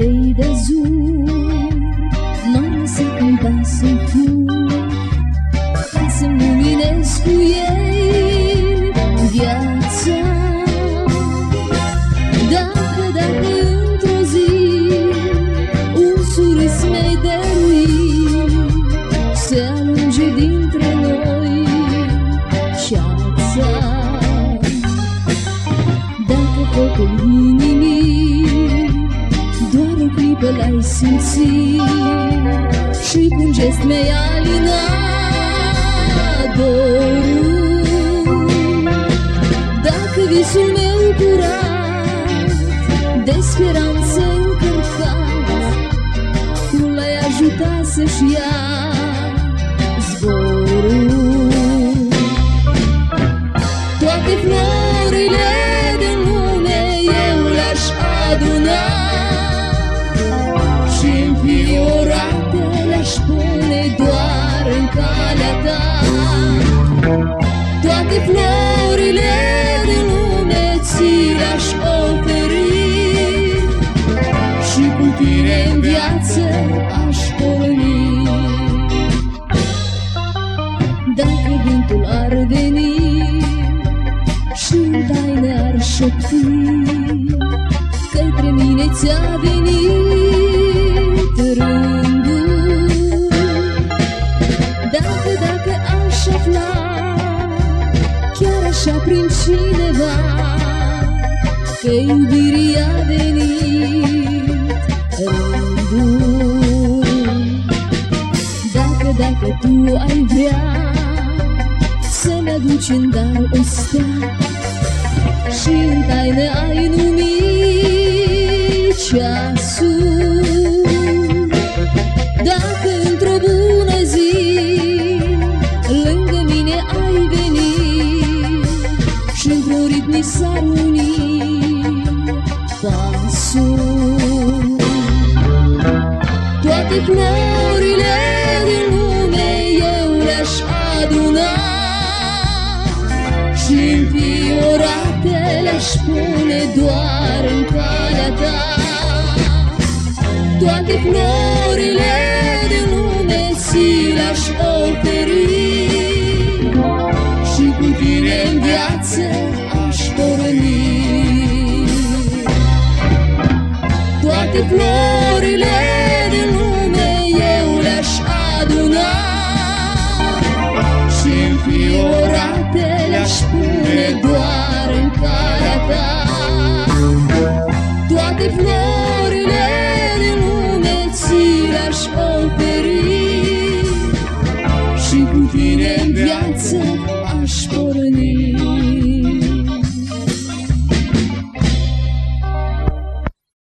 Tei de azul, não se cantasse tu. Doar o clipă l-ai simțit Și cu un gest mi-ai alinat dorul Dacă visul meu curat De speranță încărcat Tu l-ai ajutat să-și ia Toate florile din lume ți le-aș oferi și cu tine în viață aș porni. Dacă vântul ar veni și în taină ar șopti Către mine ți-a venit rândul Dacă, dacă aș afla Chiar așa prin cineva Că iubirii a venit rândul Dacă, dacă tu ai vrea să-mi aduci în dar o stea Și în taină ai numit într-un ritm mi s-ar uni pasul Toate florile din lume eu le-aș aduna și înfiorate le-aș pune doar în calea ta. Toate florile din lume ți le-aș oferi ți le-aș oferi Și cu tine în viață aș